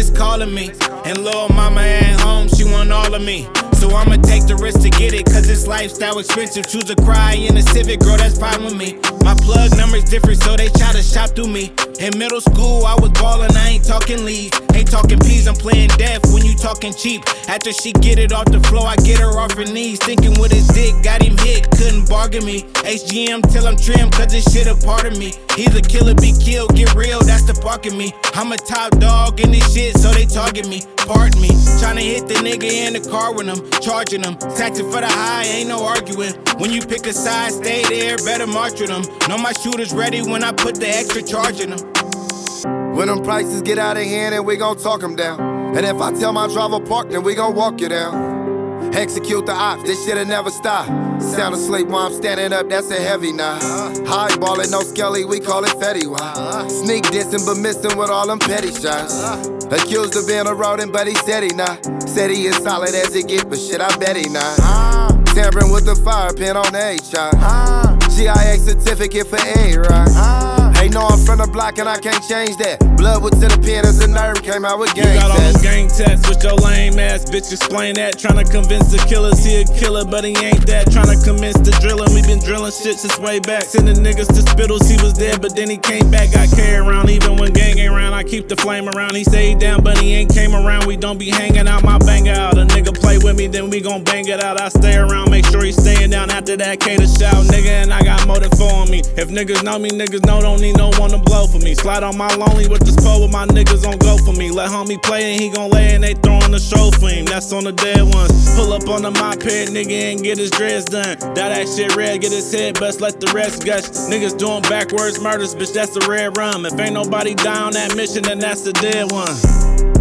It's calling me. And little mama at home, she want all of me. So I'ma take the risk to get it, cause this lifestyle expensive. Choose to cry in a civic, girl, that's fine with me. My plug number's different, so they try to shop through me. In middle school, I was ballin', I ain't talking leagues. Talking peas, I'm playing deaf when you talking cheap. After she get it off the floor, I get her off her knees. Thinking with his dick, got him hit, couldn't bargain me. HGM till I'm trim, cause this shit a part of me. He's a killer, be killed, get real, that's the park of me. I'm a top dog in this shit, so they target me. Pardon me. Tryna hit the nigga in the car with him, charging him. Taxing for the high, ain't no arguing. When you pick a side, stay there, better march with them. Know my shooters ready when I put the extra charge in them. When them prices get out of hand, and we gon' talk them down. And if I tell my driver park, then we gon' walk you down. Execute the ops, this shit'll never stop. Sound asleep while I'm standing up, that's a heavy nah. High ballin', no skelly, we call it Fetty Wap. Sneak dissing, but missing with all them petty shots. Accused of being a rodent, but he said he not. Said he as solid as it get, but shit, I bet he not. Tampering with the fire pin on the H-shot. GIA certificate for A-Rock. They know I'm from the block and I can't change that. Blood was to the pen as the nerve came out with gang You got all them gang tats with your lame ass bitch. Explain that. Trying to convince the killers he a killer, but he ain't that. Trying to convince the driller. Drilling shit since way back. Sending niggas to spittles. He was dead, but then he came back. Got carried around. Even when gang ain't around, I keep the flame around. He stayed down, but he ain't came around. We don't be hanging out. My bang out. A nigga play with me, then we gon' bang it out. I stay around, make sure he staying down. After that, K to shout, nigga, and I got more than four on me. If niggas know me, niggas know don't need no one to blow for me. Slide on my lonely with this pole with my niggas on go for me. Let homie play and he gon' lay and they throwin' the show for him. That's on the dead ones. Pull up on the mop head, nigga, and get his dreads done. Dye that shit red, get his head bust, let the rest gush. Niggas doing backwards murders, bitch, that's the red rum. If ain't nobody die on that mission, then that's the dead one.